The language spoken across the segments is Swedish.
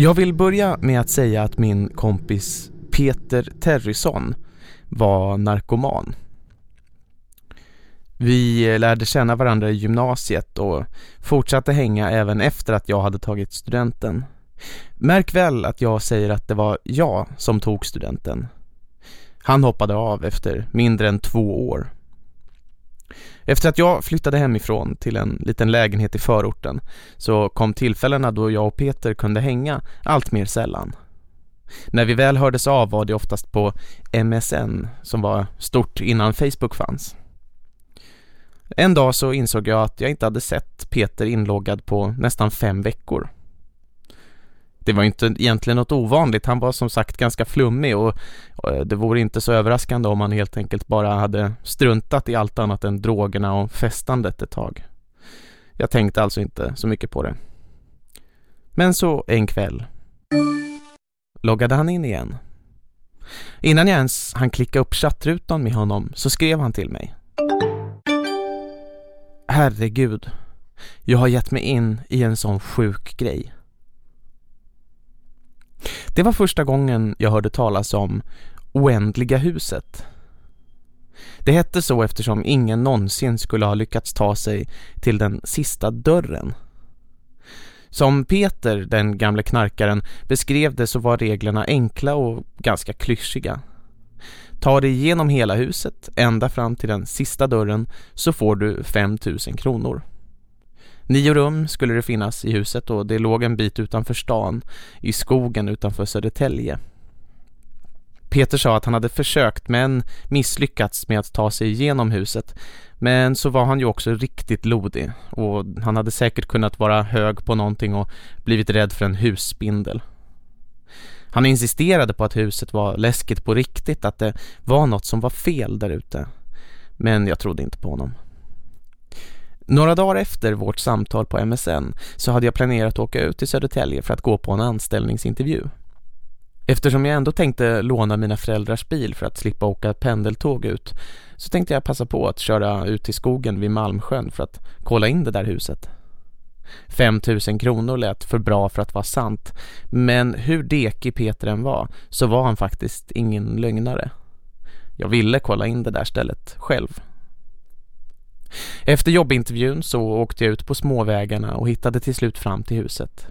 Jag vill börja med att säga att min kompis Peter Terrison var narkoman. Vi lärde känna varandra i gymnasiet och fortsatte hänga även efter att jag hade tagit studenten. Märk väl att jag säger att det var jag som tog studenten. Han hoppade av efter mindre än två år. Efter att jag flyttade hemifrån till en liten lägenhet i förorten så kom tillfällena då jag och Peter kunde hänga allt mer sällan. När vi väl hördes av var det oftast på MSN som var stort innan Facebook fanns. En dag så insåg jag att jag inte hade sett Peter inloggad på nästan fem veckor. Det var inte egentligen något ovanligt, han var som sagt ganska flummig och eh, det vore inte så överraskande om han helt enkelt bara hade struntat i allt annat än drogerna och festandet ett tag. Jag tänkte alltså inte så mycket på det. Men så en kväll loggade han in igen. Innan jag ens han klicka upp chattrutan med honom så skrev han till mig. Herregud, jag har gett mig in i en sån sjuk grej. Det var första gången jag hörde talas om Oändliga huset. Det hette så eftersom ingen någonsin skulle ha lyckats ta sig till den sista dörren. Som Peter, den gamle knarkaren, beskrev det så var reglerna enkla och ganska klyschiga. Ta dig igenom hela huset, ända fram till den sista dörren, så får du 5000 kronor. Nio rum skulle det finnas i huset och det låg en bit utanför stan, i skogen utanför Södertälje. Peter sa att han hade försökt men misslyckats med att ta sig igenom huset. Men så var han ju också riktigt lodig och han hade säkert kunnat vara hög på någonting och blivit rädd för en husspindel. Han insisterade på att huset var läskigt på riktigt, att det var något som var fel där ute. Men jag trodde inte på honom. Några dagar efter vårt samtal på MSN så hade jag planerat att åka ut till Södertälje för att gå på en anställningsintervju. Eftersom jag ändå tänkte låna mina föräldrars bil för att slippa åka pendeltåg ut så tänkte jag passa på att köra ut till skogen vid Malmsjön för att kolla in det där huset. 5 000 kronor lät för bra för att vara sant men hur dekig Peter än var så var han faktiskt ingen lögnare. Jag ville kolla in det där stället själv. Efter jobbintervjun så åkte jag ut på småvägarna och hittade till slut fram till huset.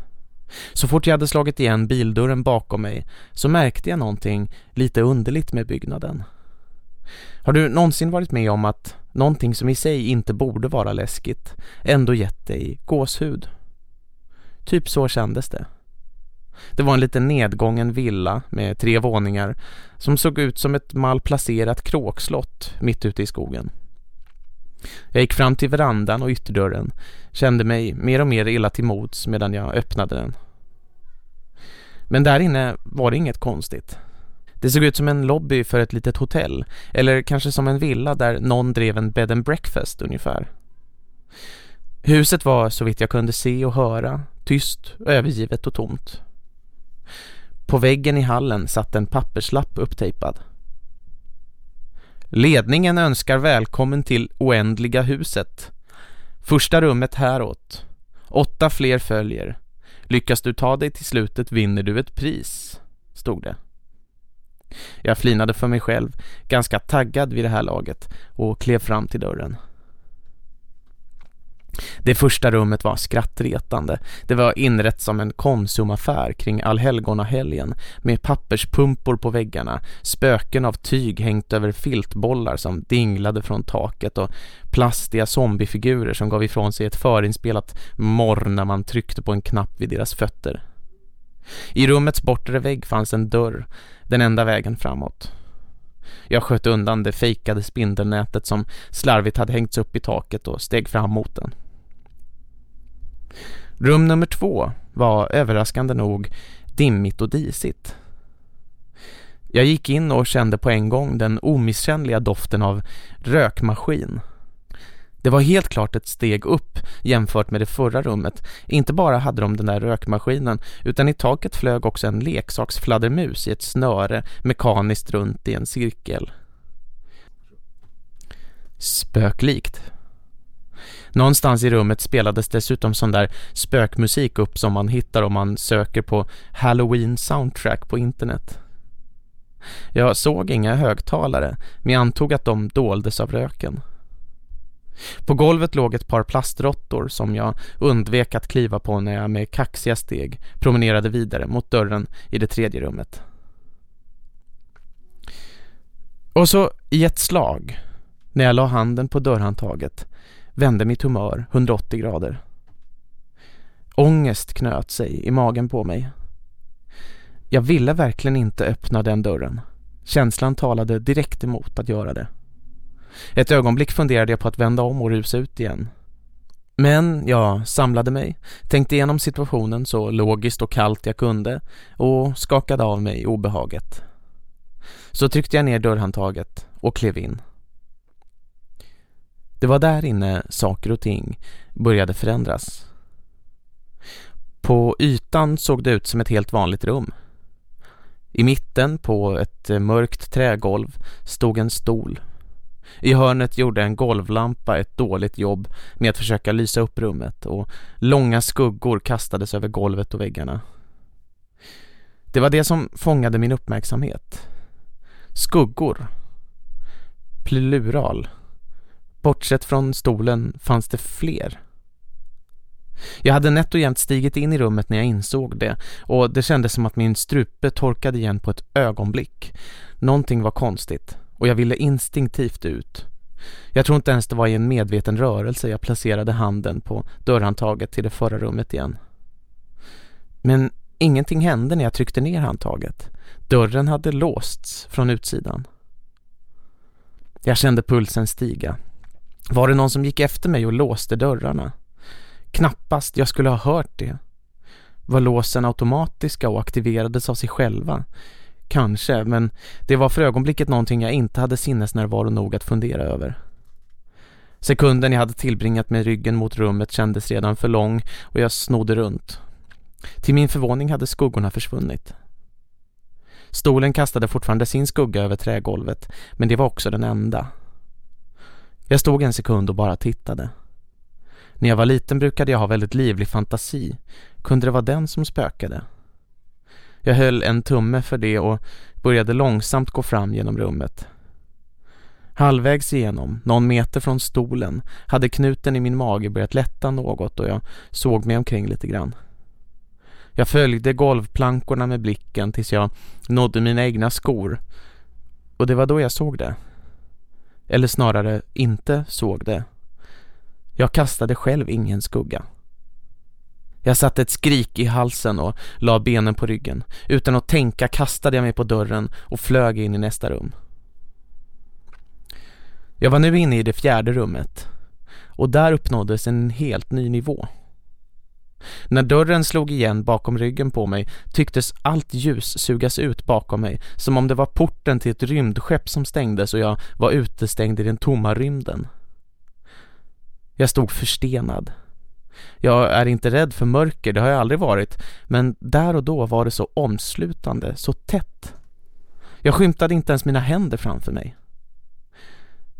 Så fort jag hade slagit igen bildörren bakom mig så märkte jag någonting lite underligt med byggnaden. Har du någonsin varit med om att någonting som i sig inte borde vara läskigt ändå gett dig gåshud? Typ så kändes det. Det var en liten nedgången villa med tre våningar som såg ut som ett malplacerat kråkslott mitt ute i skogen. Jag gick fram till verandan och ytterdörren, kände mig mer och mer illa till mods medan jag öppnade den. Men där inne var det inget konstigt. Det såg ut som en lobby för ett litet hotell, eller kanske som en villa där någon drev en bed and breakfast ungefär. Huset var så vitt jag kunde se och höra, tyst, övergivet och tomt. På väggen i hallen satt en papperslapp upptejpad. Ledningen önskar välkommen till Oändliga huset. Första rummet häråt. Åtta fler följer. Lyckas du ta dig till slutet vinner du ett pris, stod det. Jag flinade för mig själv, ganska taggad vid det här laget, och klev fram till dörren. Det första rummet var skrattretande. Det var inrätt som en konsumaffär kring allhelgona-helgen med papperspumpor på väggarna, spöken av tyg hängt över filtbollar som dinglade från taket och plastiga zombiefigurer som gav ifrån sig ett förinspelat morr när man tryckte på en knapp vid deras fötter. I rummets bortre vägg fanns en dörr, den enda vägen framåt. Jag sköt undan det fejkade spindelnätet som slarvigt hade hängts upp i taket och steg fram mot den. Rum nummer två var överraskande nog dimmigt och disigt. Jag gick in och kände på en gång den omisskännliga doften av rökmaskin. Det var helt klart ett steg upp jämfört med det förra rummet. Inte bara hade de den där rökmaskinen utan i taket flög också en leksaksfladdermus i ett snöre mekaniskt runt i en cirkel. Spöklikt. Någonstans i rummet spelades dessutom sån där spökmusik upp som man hittar om man söker på Halloween soundtrack på internet. Jag såg inga högtalare, men jag antog att de doldes av röken. På golvet låg ett par plastrottor som jag undvek att kliva på när jag med kaxiga steg promenerade vidare mot dörren i det tredje rummet. Och så i ett slag, när jag la handen på dörrhandtaget, vände mitt humör 180 grader. Ångest knöt sig i magen på mig. Jag ville verkligen inte öppna den dörren. Känslan talade direkt emot att göra det. Ett ögonblick funderade jag på att vända om och rusa ut igen. Men jag samlade mig, tänkte igenom situationen så logiskt och kallt jag kunde och skakade av mig obehaget. Så tryckte jag ner dörrhandtaget och klev in. Det var där inne saker och ting började förändras. På ytan såg det ut som ett helt vanligt rum. I mitten på ett eh, mörkt trägolv stod en stol. I hörnet gjorde en golvlampa ett dåligt jobb med att försöka lysa upp rummet och långa skuggor kastades över golvet och väggarna. Det var det som fångade min uppmärksamhet. Skuggor. Plural. Bortsett från stolen fanns det fler. Jag hade nätt och jämt stigit in i rummet när jag insåg det och det kändes som att min strupe torkade igen på ett ögonblick. Någonting var konstigt och jag ville instinktivt ut. Jag tror inte ens det var i en medveten rörelse jag placerade handen på dörrhandtaget till det förra rummet igen. Men ingenting hände när jag tryckte ner handtaget. Dörren hade låsts från utsidan. Jag kände pulsen stiga. Var det någon som gick efter mig och låste dörrarna? Knappast, jag skulle ha hört det. Var låsen automatiska och aktiverades av sig själva? Kanske, men det var för ögonblicket någonting jag inte hade sinnesnärvaro nog att fundera över. Sekunden jag hade tillbringat med ryggen mot rummet kändes redan för lång och jag snodde runt. Till min förvåning hade skuggorna försvunnit. Stolen kastade fortfarande sin skugga över trägolvet, men det var också den enda. Jag stod en sekund och bara tittade. När jag var liten brukade jag ha väldigt livlig fantasi. Kunde det vara den som spökade? Jag höll en tumme för det och började långsamt gå fram genom rummet. Halvvägs igenom, någon meter från stolen, hade knuten i min mage börjat lätta något och jag såg mig omkring lite grann. Jag följde golvplankorna med blicken tills jag nådde mina egna skor. Och det var då jag såg det. Eller snarare inte såg det. Jag kastade själv ingen skugga. Jag satte ett skrik i halsen och la benen på ryggen. Utan att tänka kastade jag mig på dörren och flög in i nästa rum. Jag var nu inne i det fjärde rummet och där uppnåddes en helt ny nivå. När dörren slog igen bakom ryggen på mig tycktes allt ljus sugas ut bakom mig som om det var porten till ett rymdskepp som stängdes och jag var utestängd i den tomma rymden. Jag stod förstenad. Jag är inte rädd för mörker, det har jag aldrig varit, men där och då var det så omslutande, så tätt. Jag skymtade inte ens mina händer framför mig.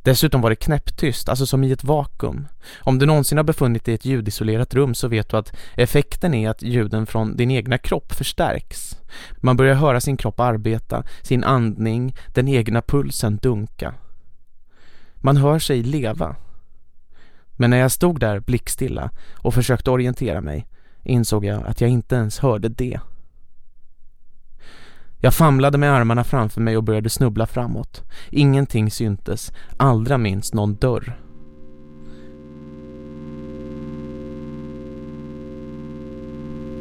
Dessutom var det knäpptyst, alltså som i ett vakuum. Om du någonsin har befunnit dig i ett ljudisolerat rum så vet du att effekten är att ljuden från din egna kropp förstärks. Man börjar höra sin kropp arbeta, sin andning, den egna pulsen dunka. Man hör sig leva. Men när jag stod där blickstilla och försökte orientera mig insåg jag att jag inte ens hörde det. Jag famlade med armarna framför mig och började snubbla framåt. Ingenting syntes, allra minst någon dörr.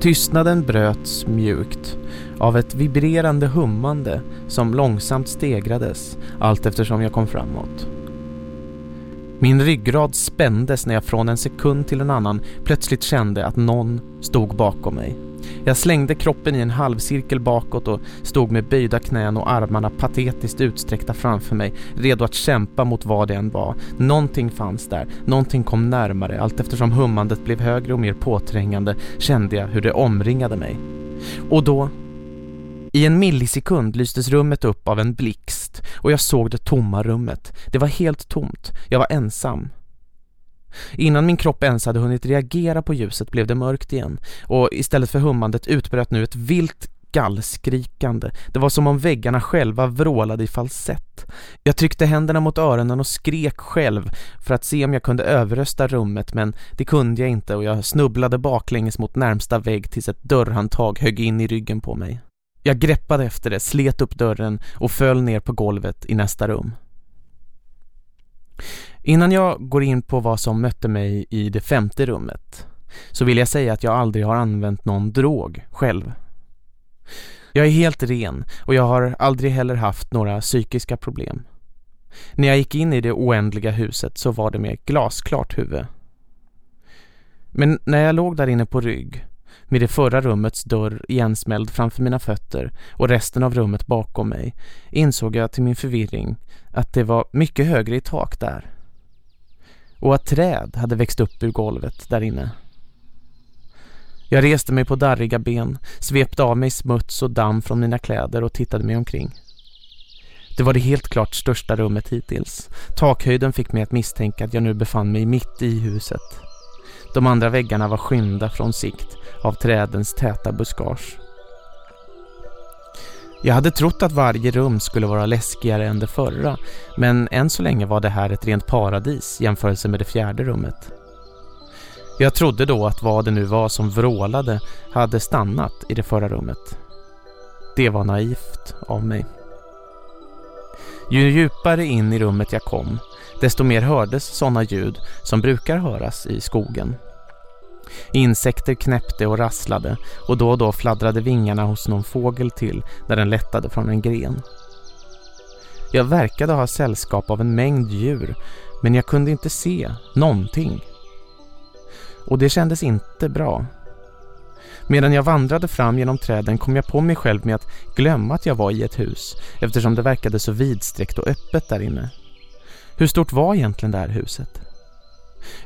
Tystnaden bröts mjukt av ett vibrerande hummande som långsamt stegrades allt eftersom jag kom framåt. Min ryggrad spändes när jag från en sekund till en annan plötsligt kände att någon stod bakom mig. Jag slängde kroppen i en halvcirkel bakåt och stod med böjda knän och armarna patetiskt utsträckta framför mig, redo att kämpa mot vad det än var. Någonting fanns där, någonting kom närmare, allt eftersom hummandet blev högre och mer påträngande kände jag hur det omringade mig. Och då i en millisekund lystes rummet upp av en blixt och jag såg det tomma rummet. Det var helt tomt. Jag var ensam. Innan min kropp ens hade hunnit reagera på ljuset blev det mörkt igen och istället för hummandet utbröt nu ett vilt gallskrikande. Det var som om väggarna själva vrålade i falsett. Jag tryckte händerna mot öronen och skrek själv för att se om jag kunde överrösta rummet men det kunde jag inte och jag snubblade baklänges mot närmsta vägg tills ett dörrhandtag högg in i ryggen på mig. Jag greppade efter det, slet upp dörren och föll ner på golvet i nästa rum. Innan jag går in på vad som mötte mig i det femte rummet så vill jag säga att jag aldrig har använt någon drog själv. Jag är helt ren och jag har aldrig heller haft några psykiska problem. När jag gick in i det oändliga huset så var det med glasklart huvud. Men när jag låg där inne på rygg med det förra rummets dörr igensmälld framför mina fötter och resten av rummet bakom mig insåg jag till min förvirring att det var mycket högre i tak där och att träd hade växt upp ur golvet där inne. Jag reste mig på darriga ben, svepte av mig smuts och damm från mina kläder och tittade mig omkring. Det var det helt klart största rummet hittills. Takhöjden fick mig att misstänka att jag nu befann mig mitt i huset. De andra väggarna var skymda från sikt av trädens täta buskage. Jag hade trott att varje rum skulle vara läskigare än det förra, men än så länge var det här ett rent paradis jämförelse med det fjärde rummet. Jag trodde då att vad det nu var som vrålade hade stannat i det förra rummet. Det var naivt av mig. Ju djupare in i rummet jag kom, desto mer hördes sådana ljud som brukar höras i skogen. Insekter knäppte och rasslade och då och då fladdrade vingarna hos någon fågel till när den lättade från en gren. Jag verkade ha sällskap av en mängd djur men jag kunde inte se någonting. Och det kändes inte bra. Medan jag vandrade fram genom träden kom jag på mig själv med att glömma att jag var i ett hus eftersom det verkade så vidsträckt och öppet där inne. Hur stort var egentligen det här huset?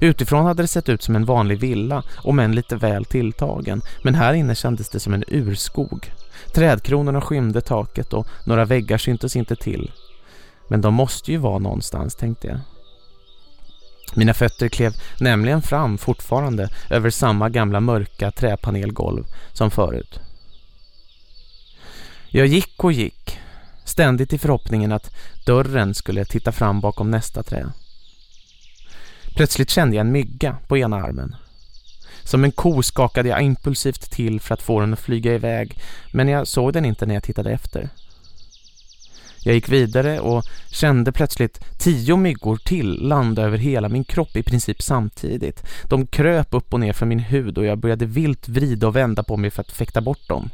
Utifrån hade det sett ut som en vanlig villa, om än lite väl tilltagen, men här inne kändes det som en urskog. Trädkronorna skymde taket och några väggar syntes inte till. Men de måste ju vara någonstans, tänkte jag. Mina fötter klev nämligen fram fortfarande över samma gamla mörka träpanelgolv som förut. Jag gick och gick, ständigt i förhoppningen att dörren skulle titta fram bakom nästa trä. Plötsligt kände jag en mygga på ena armen. Som en ko skakade jag impulsivt till för att få den att flyga iväg, men jag såg den inte när jag tittade efter. Jag gick vidare och kände plötsligt tio myggor till landa över hela min kropp i princip samtidigt. De kröp upp och ner för min hud och jag började vilt vrida och vända på mig för att fäkta bort dem.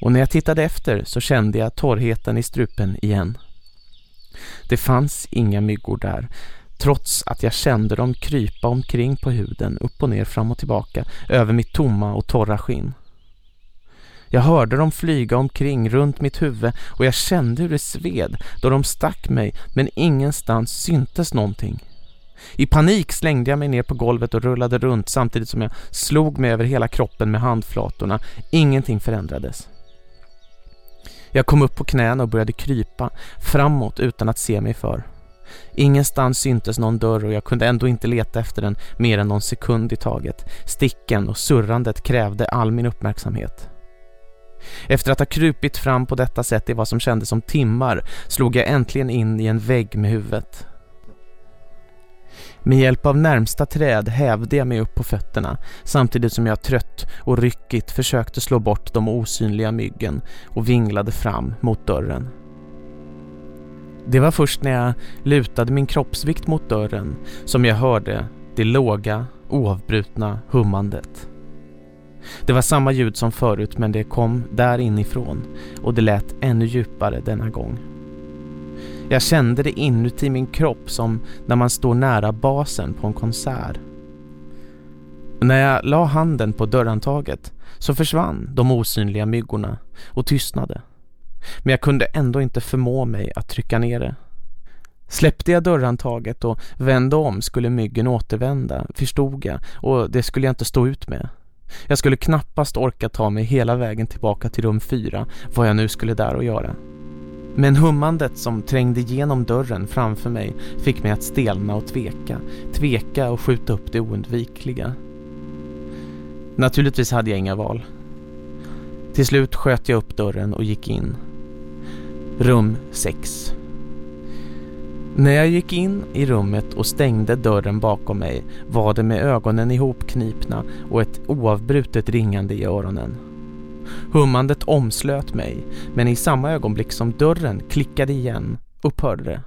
Och när jag tittade efter så kände jag torrheten i strupen igen. Det fanns inga myggor där, trots att jag kände dem krypa omkring på huden, upp och ner, fram och tillbaka, över mitt tomma och torra skinn. Jag hörde dem flyga omkring runt mitt huvud och jag kände hur det sved då de stack mig men ingenstans syntes någonting. I panik slängde jag mig ner på golvet och rullade runt samtidigt som jag slog mig över hela kroppen med handflatorna. Ingenting förändrades. Jag kom upp på knäna och började krypa framåt utan att se mig för. Ingenstans syntes någon dörr och jag kunde ändå inte leta efter den mer än någon sekund i taget. Sticken och surrandet krävde all min uppmärksamhet. Efter att ha krupit fram på detta sätt i vad som kändes som timmar slog jag äntligen in i en vägg med huvudet. Med hjälp av närmsta träd hävde jag mig upp på fötterna samtidigt som jag trött och ryckigt försökte slå bort de osynliga myggen och vinglade fram mot dörren. Det var först när jag lutade min kroppsvikt mot dörren som jag hörde det låga, oavbrutna hummandet. Det var samma ljud som förut men det kom där inifrån och det lät ännu djupare denna gång. Jag kände det inuti min kropp som när man står nära basen på en konsert. När jag la handen på dörrantaget så försvann de osynliga myggorna och tystnade. Men jag kunde ändå inte förmå mig att trycka ner det. Släppte jag dörrantaget och vände om skulle myggen återvända, förstod jag, och det skulle jag inte stå ut med. Jag skulle knappast orka ta mig hela vägen tillbaka till rum fyra, vad jag nu skulle där och göra. Men hummandet som trängde igenom dörren framför mig fick mig att stelna och tveka. Tveka och skjuta upp det oundvikliga. Naturligtvis hade jag inga val. Till slut sköt jag upp dörren och gick in. Rum 6. När jag gick in i rummet och stängde dörren bakom mig var det med ögonen ihopknipna och ett oavbrutet ringande i öronen. Hummandet omslöt mig, men i samma ögonblick som dörren klickade igen upphörde det.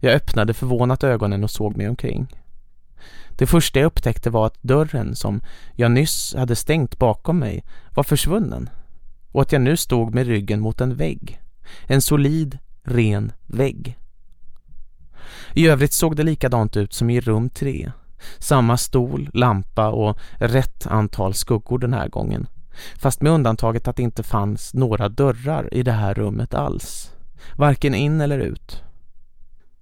Jag öppnade förvånat ögonen och såg mig omkring. Det första jag upptäckte var att dörren som jag nyss hade stängt bakom mig var försvunnen och att jag nu stod med ryggen mot en vägg. En solid, ren vägg. I övrigt såg det likadant ut som i rum tre. Samma stol, lampa och rätt antal skuggor den här gången. Fast med undantaget att det inte fanns några dörrar i det här rummet alls. Varken in eller ut.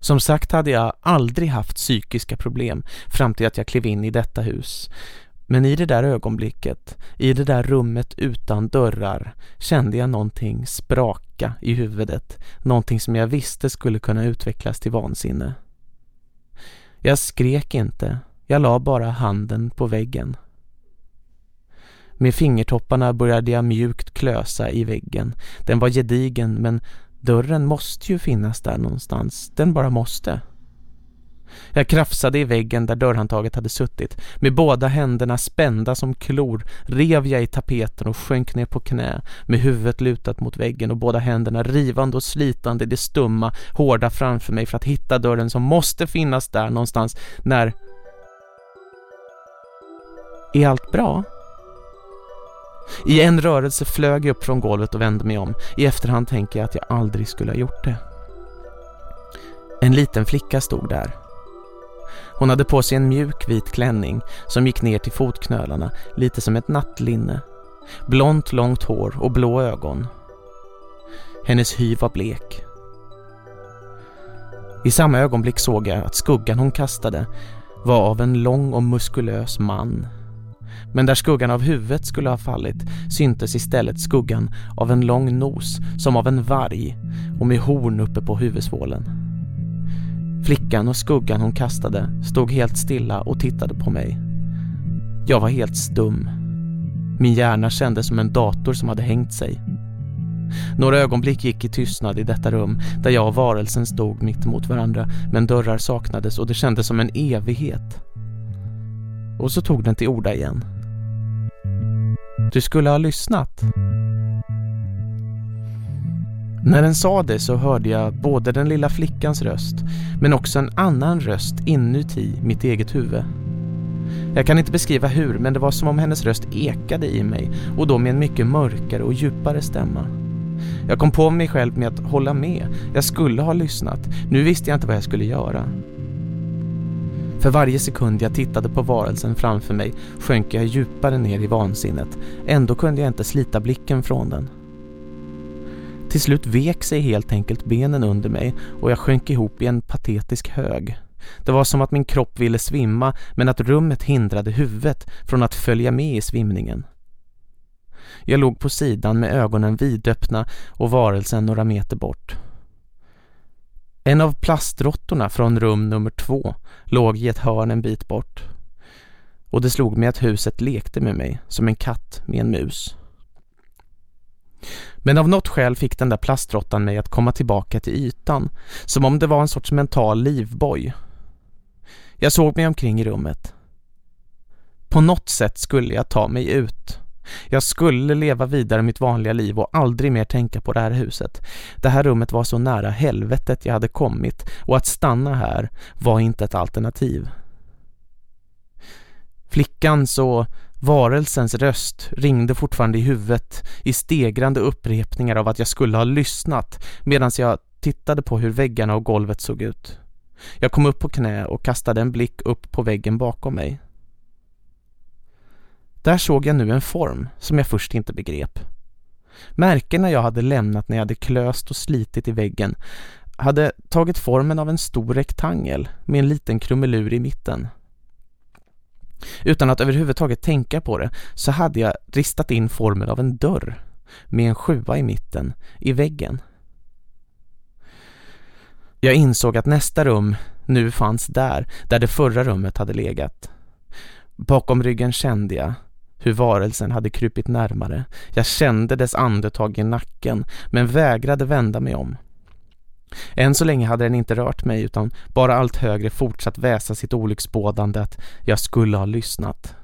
Som sagt hade jag aldrig haft psykiska problem fram till att jag klev in i detta hus. Men i det där ögonblicket, i det där rummet utan dörrar, kände jag någonting spraka i huvudet. Någonting som jag visste skulle kunna utvecklas till vansinne. Jag skrek inte, jag la bara handen på väggen. Med fingertopparna började jag mjukt klösa i väggen. Den var gedigen men dörren måste ju finnas där någonstans. Den bara måste. Jag krafsade i väggen där dörrhandtaget hade suttit. Med båda händerna spända som klor rev jag i tapeten och sjönk ner på knä med huvudet lutat mot väggen och båda händerna rivande och slitande i det stumma, hårda framför mig för att hitta dörren som måste finnas där någonstans när... Är allt bra? I en rörelse flög jag upp från golvet och vände mig om. I efterhand tänker jag att jag aldrig skulle ha gjort det. En liten flicka stod där. Hon hade på sig en mjuk vit klänning som gick ner till fotknölarna, lite som ett nattlinne. Blont långt hår och blå ögon. Hennes hy var blek. I samma ögonblick såg jag att skuggan hon kastade var av en lång och muskulös man men där skuggan av huvudet skulle ha fallit syntes istället skuggan av en lång nos som av en varg och med horn uppe på huvudsvålen. Flickan och skuggan hon kastade stod helt stilla och tittade på mig. Jag var helt stum. Min hjärna kändes som en dator som hade hängt sig. Några ögonblick gick i tystnad i detta rum där jag och varelsen stod mitt emot varandra men dörrar saknades och det kändes som en evighet. Och så tog den till orda igen. Du skulle ha lyssnat. När den sa det så hörde jag både den lilla flickans röst men också en annan röst inuti mitt eget huvud. Jag kan inte beskriva hur men det var som om hennes röst ekade i mig och då med en mycket mörkare och djupare stämma. Jag kom på mig själv med att hålla med. Jag skulle ha lyssnat. Nu visste jag inte vad jag skulle göra. För varje sekund jag tittade på varelsen framför mig sjönk jag djupare ner i vansinnet. Ändå kunde jag inte slita blicken från den. Till slut vek sig helt enkelt benen under mig och jag sjönk ihop i en patetisk hög. Det var som att min kropp ville svimma men att rummet hindrade huvudet från att följa med i svimningen. Jag låg på sidan med ögonen vidöppna och varelsen några meter bort. En av plastrottorna från rum nummer två låg i ett hörn en bit bort. Och det slog mig att huset lekte med mig som en katt med en mus. Men av något skäl fick den där plastrottan mig att komma tillbaka till ytan, som om det var en sorts mental livboj. Jag såg mig omkring i rummet. På något sätt skulle jag ta mig ut. Jag skulle leva vidare mitt vanliga liv och aldrig mer tänka på det här huset. Det här rummet var så nära helvetet jag hade kommit och att stanna här var inte ett alternativ. Flickans och varelsens röst ringde fortfarande i huvudet i stegrande upprepningar av att jag skulle ha lyssnat medan jag tittade på hur väggarna och golvet såg ut. Jag kom upp på knä och kastade en blick upp på väggen bakom mig. Där såg jag nu en form som jag först inte begrep. Märkena jag hade lämnat när jag hade klöst och slitit i väggen hade tagit formen av en stor rektangel med en liten krumelur i mitten. Utan att överhuvudtaget tänka på det så hade jag ristat in formen av en dörr med en sjua i mitten i väggen. Jag insåg att nästa rum nu fanns där, där det förra rummet hade legat. Bakom ryggen kände jag hur varelsen hade krupit närmare. Jag kände dess andetag i nacken, men vägrade vända mig om. Än så länge hade den inte rört mig utan bara allt högre fortsatt väsa sitt olycksbådande att jag skulle ha lyssnat.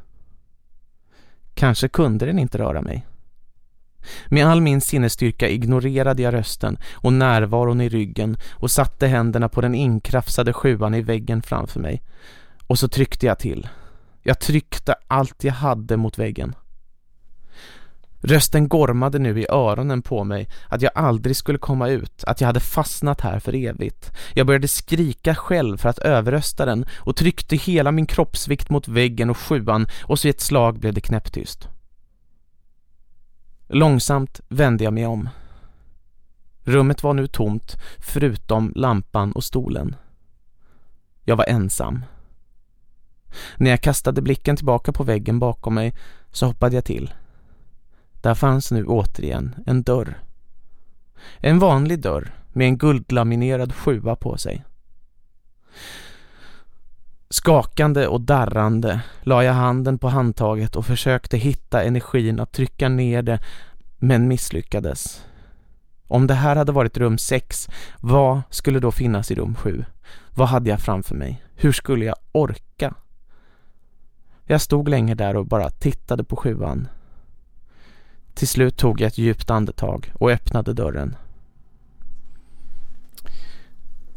Kanske kunde den inte röra mig. Med all min sinnesstyrka ignorerade jag rösten och närvaron i ryggen och satte händerna på den inkrafsade sjuan i väggen framför mig. Och så tryckte jag till. Jag tryckte allt jag hade mot väggen. Rösten gormade nu i öronen på mig att jag aldrig skulle komma ut, att jag hade fastnat här för evigt. Jag började skrika själv för att överrösta den och tryckte hela min kroppsvikt mot väggen och sjuan och så i ett slag blev det knäpptyst. Långsamt vände jag mig om. Rummet var nu tomt förutom lampan och stolen. Jag var ensam. När jag kastade blicken tillbaka på väggen bakom mig så hoppade jag till. Där fanns nu återigen en dörr. En vanlig dörr med en guldlaminerad sjua på sig. Skakande och darrande la jag handen på handtaget och försökte hitta energin att trycka ner det men misslyckades. Om det här hade varit rum 6, vad skulle då finnas i rum 7? Vad hade jag framför mig? Hur skulle jag orka? Jag stod länge där och bara tittade på sjuan. Till slut tog jag ett djupt andetag och öppnade dörren.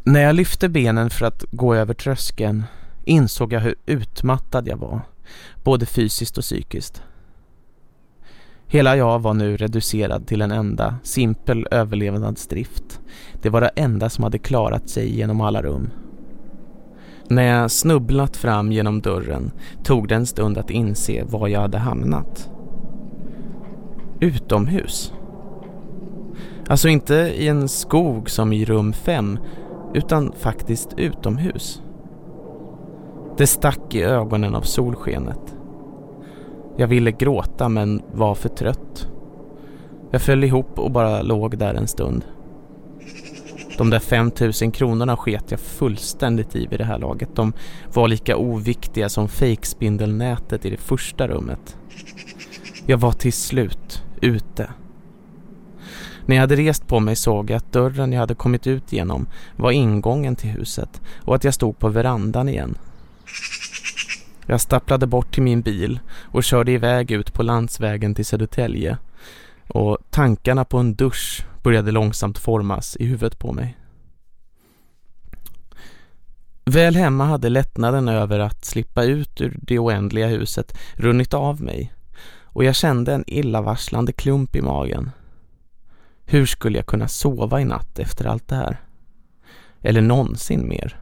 När jag lyfte benen för att gå över tröskeln insåg jag hur utmattad jag var, både fysiskt och psykiskt. Hela jag var nu reducerad till en enda, simpel överlevnadsdrift. Det var det enda som hade klarat sig genom alla rum. När jag snubblat fram genom dörren tog det en stund att inse var jag hade hamnat. Utomhus. Alltså inte i en skog som i rum 5 utan faktiskt utomhus. Det stack i ögonen av solskenet. Jag ville gråta men var för trött. Jag föll ihop och bara låg där en stund. De där 5000 kronorna sket jag fullständigt i vid det här laget. De var lika oviktiga som fejkspindelnätet i det första rummet. Jag var till slut ute. När jag hade rest på mig såg jag att dörren jag hade kommit ut genom var ingången till huset och att jag stod på verandan igen. Jag stapplade bort till min bil och körde iväg ut på landsvägen till Södertälje och tankarna på en dusch började långsamt formas i huvudet på mig. Väl hemma hade lättnaden över att slippa ut ur det oändliga huset runnit av mig och jag kände en illavarslande klump i magen. Hur skulle jag kunna sova i natt efter allt det här? Eller någonsin mer?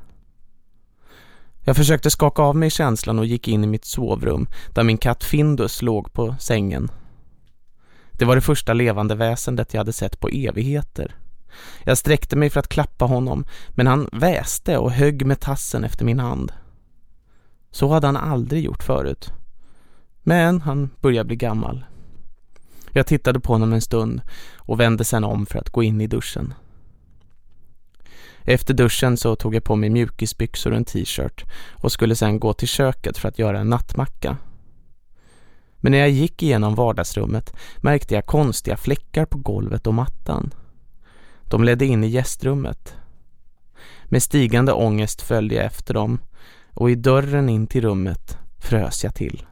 Jag försökte skaka av mig känslan och gick in i mitt sovrum där min katt Findus låg på sängen. Det var det första levande väsendet jag hade sett på evigheter. Jag sträckte mig för att klappa honom men han väste och högg med tassen efter min hand. Så hade han aldrig gjort förut. Men han började bli gammal. Jag tittade på honom en stund och vände sedan om för att gå in i duschen. Efter duschen så tog jag på mig mjukisbyxor och en t-shirt och skulle sedan gå till köket för att göra en nattmacka. Men när jag gick igenom vardagsrummet märkte jag konstiga fläckar på golvet och mattan. De ledde in i gästrummet. Med stigande ångest följde jag efter dem och i dörren in till rummet frös jag till.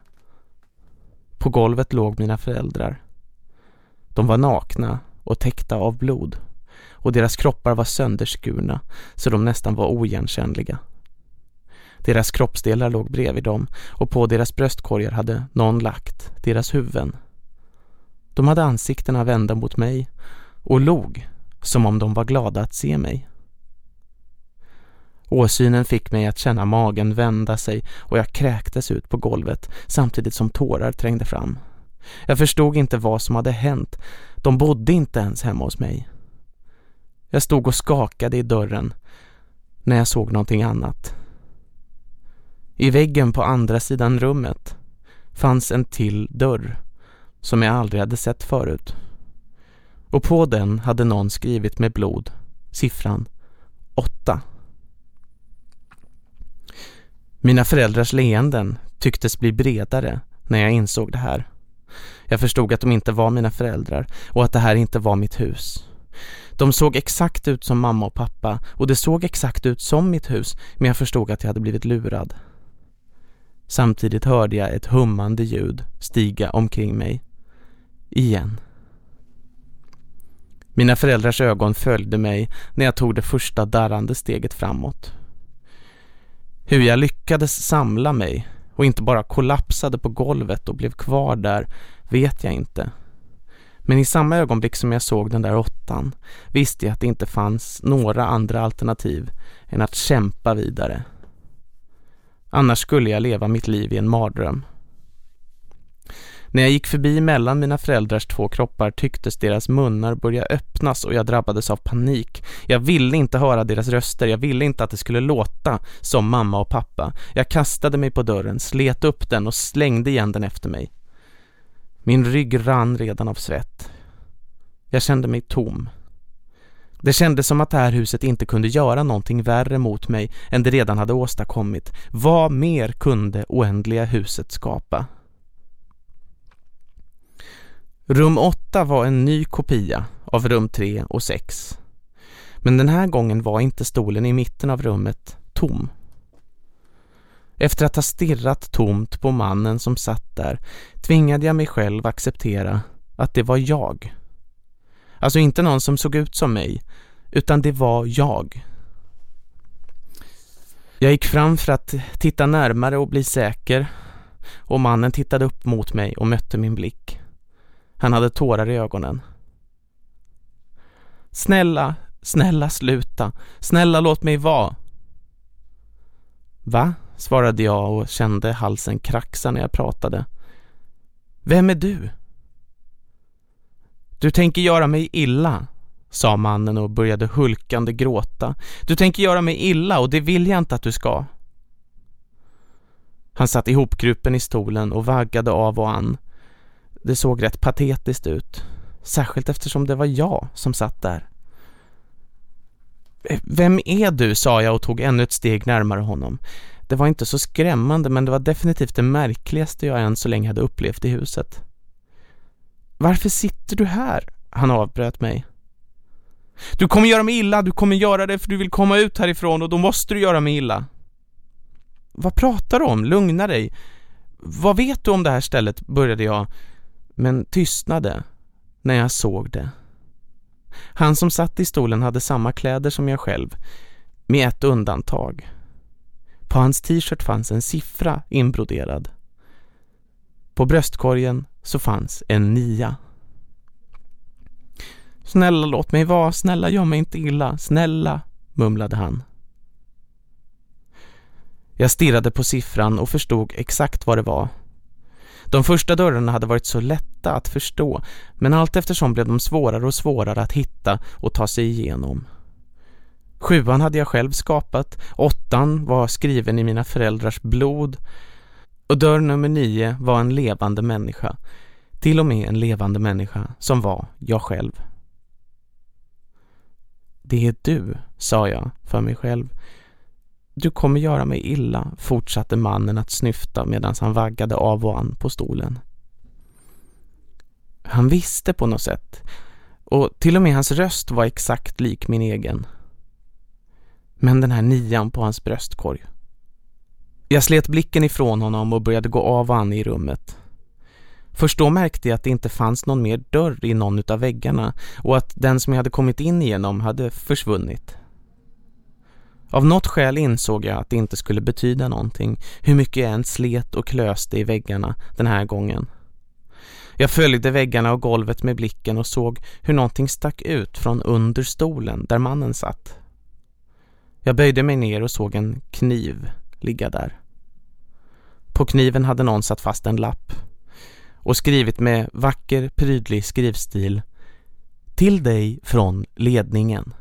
På golvet låg mina föräldrar. De var nakna och täckta av blod och deras kroppar var sönderskurna så de nästan var oigenkännliga. Deras kroppsdelar låg bredvid dem och på deras bröstkorgar hade någon lagt deras huvuden. De hade ansiktena vända mot mig och log som om de var glada att se mig. Åsynen fick mig att känna magen vända sig och jag kräktes ut på golvet samtidigt som tårar trängde fram. Jag förstod inte vad som hade hänt. De bodde inte ens hemma hos mig. Jag stod och skakade i dörren när jag såg någonting annat. I väggen på andra sidan rummet fanns en till dörr som jag aldrig hade sett förut. Och på den hade någon skrivit med blod siffran åtta. Mina föräldrars leenden tycktes bli bredare när jag insåg det här. Jag förstod att de inte var mina föräldrar och att det här inte var mitt hus. De såg exakt ut som mamma och pappa och det såg exakt ut som mitt hus men jag förstod att jag hade blivit lurad. Samtidigt hörde jag ett hummande ljud stiga omkring mig. Igen. Mina föräldrars ögon följde mig när jag tog det första darrande steget framåt. Hur jag lyckades samla mig och inte bara kollapsade på golvet och blev kvar där vet jag inte. Men i samma ögonblick som jag såg den där åttan visste jag att det inte fanns några andra alternativ än att kämpa vidare. Annars skulle jag leva mitt liv i en mardröm. När jag gick förbi mellan mina föräldrars två kroppar tycktes deras munnar börja öppnas och jag drabbades av panik. Jag ville inte höra deras röster, jag ville inte att det skulle låta som mamma och pappa. Jag kastade mig på dörren, slet upp den och slängde igen den efter mig. Min rygg rann redan av svett. Jag kände mig tom. Det kändes som att det här huset inte kunde göra någonting värre mot mig än det redan hade åstadkommit. Vad mer kunde oändliga huset skapa? Rum 8 var en ny kopia av rum 3 och 6. Men den här gången var inte stolen i mitten av rummet tom. Efter att ha stirrat tomt på mannen som satt där tvingade jag mig själv acceptera att det var jag. Alltså inte någon som såg ut som mig, utan det var jag. Jag gick fram för att titta närmare och bli säker och mannen tittade upp mot mig och mötte min blick. Han hade tårar i ögonen. Snälla, snälla sluta. Snälla låt mig vara. Va? svarade jag och kände halsen kraxa när jag pratade. Vem är du? Du tänker göra mig illa, sa mannen och började hulkande gråta. Du tänker göra mig illa och det vill jag inte att du ska. Han satt ihopkrupen i stolen och vaggade av och an. Det såg rätt patetiskt ut, särskilt eftersom det var jag som satt där. Eh, vem är du, sa jag och tog ännu ett steg närmare honom. Det var inte så skrämmande men det var definitivt det märkligaste jag än så länge hade upplevt i huset. Varför sitter du här? Han avbröt mig. Du kommer göra mig illa, du kommer göra det för du vill komma ut härifrån och då måste du göra mig illa. Vad pratar du om? Lugna dig. Vad vet du om det här stället? började jag, men tystnade när jag såg det. Han som satt i stolen hade samma kläder som jag själv, med ett undantag. På hans t-shirt fanns en siffra inbroderad. På bröstkorgen så fanns en nia. Snälla låt mig vara, snälla gör mig inte illa, snälla, mumlade han. Jag stirrade på siffran och förstod exakt vad det var. De första dörrarna hade varit så lätta att förstå men allt eftersom blev de svårare och svårare att hitta och ta sig igenom. Sjuan hade jag själv skapat, åttan var skriven i mina föräldrars blod och dörr nummer nio var en levande människa, till och med en levande människa som var jag själv. Det är du, sa jag för mig själv. Du kommer göra mig illa, fortsatte mannen att snyfta medan han vaggade av och an på stolen. Han visste på något sätt och till och med hans röst var exakt lik min egen. Men den här nian på hans bröstkorg. Jag slet blicken ifrån honom och började gå av och an i rummet. Först då märkte jag att det inte fanns någon mer dörr i någon av väggarna och att den som jag hade kommit in igenom hade försvunnit. Av något skäl insåg jag att det inte skulle betyda någonting hur mycket jag än slet och klöste i väggarna den här gången. Jag följde väggarna och golvet med blicken och såg hur någonting stack ut från under stolen där mannen satt. Jag böjde mig ner och såg en kniv ligga där. På kniven hade någon satt fast en lapp och skrivit med vacker, prydlig skrivstil Till dig från ledningen.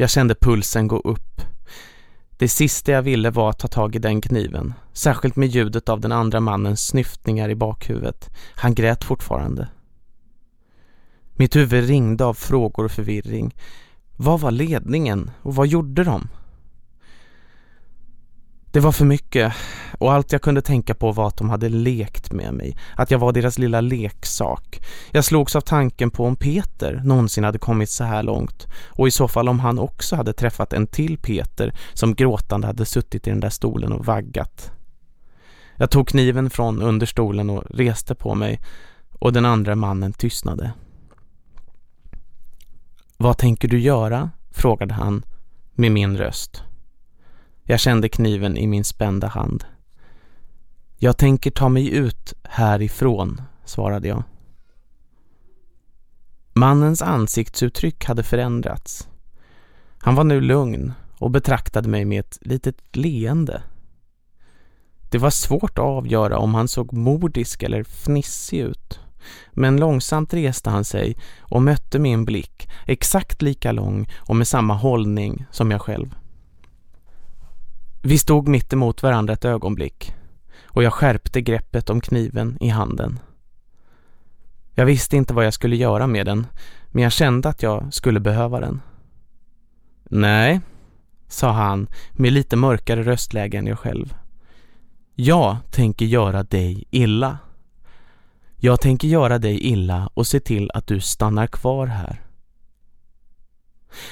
Jag kände pulsen gå upp. Det sista jag ville var att ta tag i den kniven, särskilt med ljudet av den andra mannens snyftningar i bakhuvudet. Han grät fortfarande. Mitt huvud ringde av frågor och förvirring. Vad var ledningen och vad gjorde de? Det var för mycket och allt jag kunde tänka på var att de hade lekt med mig. Att jag var deras lilla leksak. Jag slogs av tanken på om Peter någonsin hade kommit så här långt. Och i så fall om han också hade träffat en till Peter som gråtande hade suttit i den där stolen och vaggat. Jag tog kniven från under stolen och reste på mig och den andra mannen tystnade. Vad tänker du göra? frågade han med min röst. Jag kände kniven i min spända hand. Jag tänker ta mig ut härifrån, svarade jag. Mannens ansiktsuttryck hade förändrats. Han var nu lugn och betraktade mig med ett litet leende. Det var svårt att avgöra om han såg mordisk eller fnissig ut. Men långsamt reste han sig och mötte min blick, exakt lika lång och med samma hållning som jag själv. Vi stod mitt emot varandra ett ögonblick och jag skärpte greppet om kniven i handen. Jag visste inte vad jag skulle göra med den, men jag kände att jag skulle behöva den. Nej, sa han med lite mörkare röstläge än jag själv. Jag tänker göra dig illa. Jag tänker göra dig illa och se till att du stannar kvar här.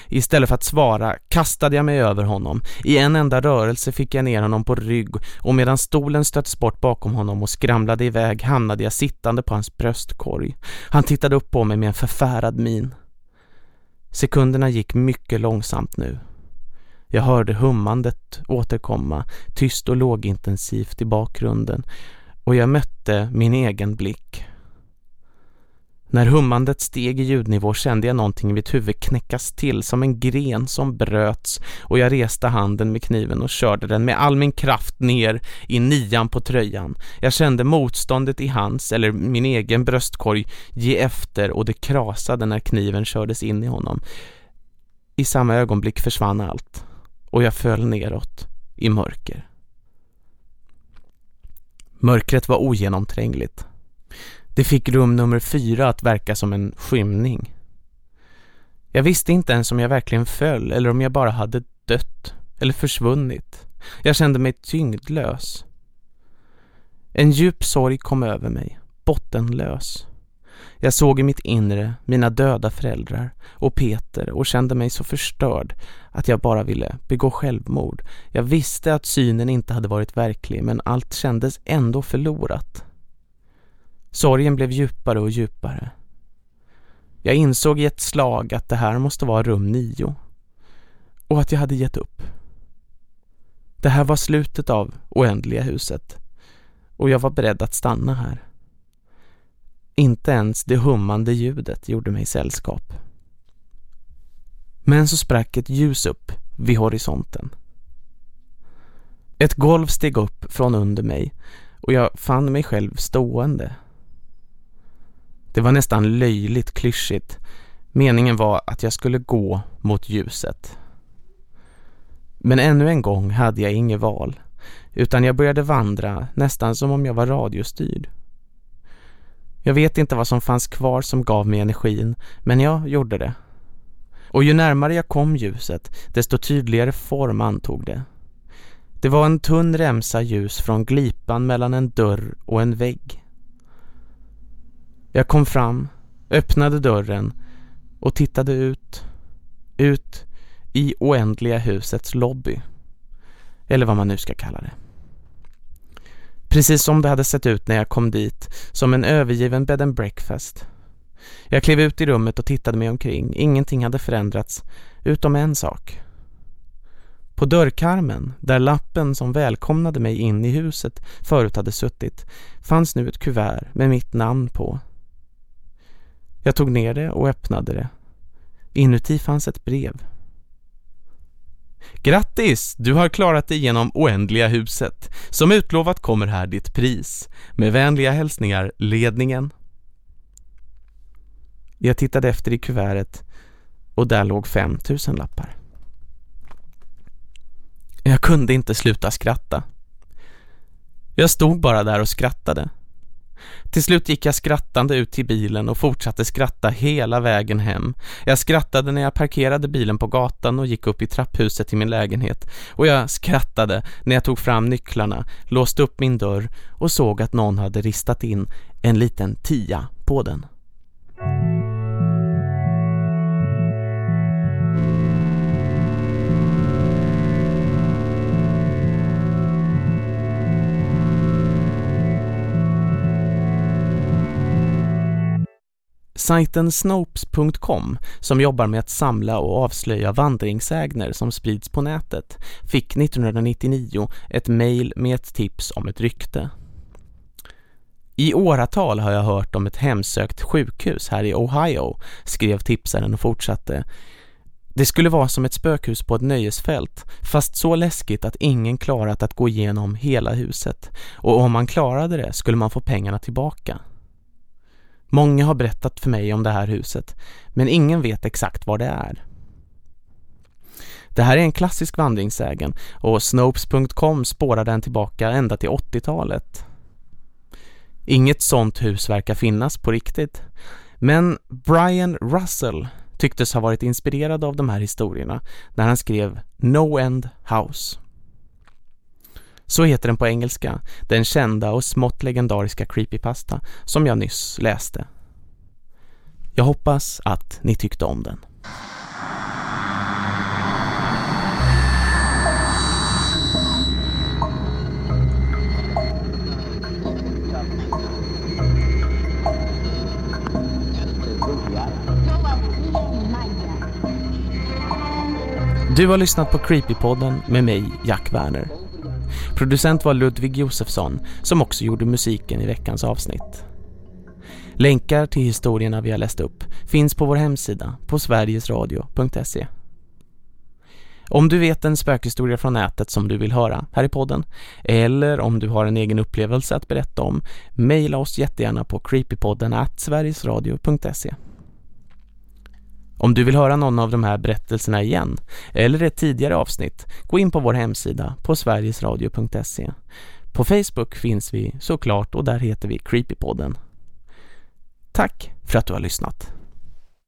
Istället för att svara kastade jag mig över honom. I en enda rörelse fick jag ner honom på rygg och medan stolen stöttes bort bakom honom och skramlade iväg hamnade jag sittande på hans bröstkorg. Han tittade upp på mig med en förfärad min. Sekunderna gick mycket långsamt nu. Jag hörde hummandet återkomma, tyst och lågintensivt i bakgrunden och jag mötte min egen blick. När hummandet steg i ljudnivå kände jag någonting i mitt huvud knäckas till som en gren som bröts och jag reste handen med kniven och körde den med all min kraft ner i nian på tröjan. Jag kände motståndet i hans, eller min egen bröstkorg, ge efter och det krasade när kniven kördes in i honom. I samma ögonblick försvann allt och jag föll neråt i mörker. Mörkret var ogenomträngligt. Det fick rum nummer fyra att verka som en skymning. Jag visste inte ens om jag verkligen föll eller om jag bara hade dött eller försvunnit. Jag kände mig tyngdlös. En djup sorg kom över mig, bottenlös. Jag såg i mitt inre mina döda föräldrar och Peter och kände mig så förstörd att jag bara ville begå självmord. Jag visste att synen inte hade varit verklig men allt kändes ändå förlorat. Sorgen blev djupare och djupare. Jag insåg i ett slag att det här måste vara rum nio och att jag hade gett upp. Det här var slutet av oändliga huset och jag var beredd att stanna här. Inte ens det hummande ljudet gjorde mig sällskap. Men så sprack ett ljus upp vid horisonten. Ett golv steg upp från under mig och jag fann mig själv stående det var nästan löjligt klyschigt. Meningen var att jag skulle gå mot ljuset. Men ännu en gång hade jag inget val, utan jag började vandra nästan som om jag var radiostyrd. Jag vet inte vad som fanns kvar som gav mig energin, men jag gjorde det. Och ju närmare jag kom ljuset, desto tydligare form antog det. Det var en tunn remsa ljus från glipan mellan en dörr och en vägg. Jag kom fram, öppnade dörren och tittade ut, ut i oändliga husets lobby. Eller vad man nu ska kalla det. Precis som det hade sett ut när jag kom dit, som en övergiven bed and breakfast. Jag klev ut i rummet och tittade mig omkring. Ingenting hade förändrats, utom en sak. På dörrkarmen, där lappen som välkomnade mig in i huset förut hade suttit, fanns nu ett kuvert med mitt namn på. Jag tog ner det och öppnade det. Inuti fanns ett brev. Grattis! Du har klarat dig genom oändliga huset. Som utlovat kommer här ditt pris. Med vänliga hälsningar, ledningen. Jag tittade efter i kuvertet och där låg 5000 lappar. Jag kunde inte sluta skratta. Jag stod bara där och skrattade. Till slut gick jag skrattande ut till bilen och fortsatte skratta hela vägen hem. Jag skrattade när jag parkerade bilen på gatan och gick upp i trapphuset till min lägenhet. Och jag skrattade när jag tog fram nycklarna, låste upp min dörr och såg att någon hade ristat in en liten tia på den. Sajten Snopes.com, som jobbar med att samla och avslöja vandringsägner som sprids på nätet, fick 1999 ett mejl med ett tips om ett rykte. I åratal har jag hört om ett hemsökt sjukhus här i Ohio, skrev tipsaren och fortsatte. Det skulle vara som ett spökhus på ett nöjesfält, fast så läskigt att ingen klarat att gå igenom hela huset. Och om man klarade det skulle man få pengarna tillbaka. Många har berättat för mig om det här huset, men ingen vet exakt var det är. Det här är en klassisk vandringssägen och Snopes.com spårar den tillbaka ända till 80-talet. Inget sånt hus verkar finnas på riktigt. Men Brian Russell tycktes ha varit inspirerad av de här historierna när han skrev No End House. Så heter den på engelska, den kända och smått legendariska creepypasta som jag nyss läste. Jag hoppas att ni tyckte om den. Du har lyssnat på Creepypodden med mig, Jack Werner. Producent var Ludvig Josefsson som också gjorde musiken i veckans avsnitt. Länkar till historierna vi har läst upp finns på vår hemsida på sverigesradio.se. Om du vet en spökhistoria från nätet som du vill höra här i podden eller om du har en egen upplevelse att berätta om, mejla oss jättegärna på creepypodden at sverigesradio.se. Om du vill höra någon av de här berättelserna igen eller ett tidigare avsnitt, gå in på vår hemsida på sverigesradio.se. På Facebook finns vi såklart och där heter vi Creepypodden. Tack för att du har lyssnat.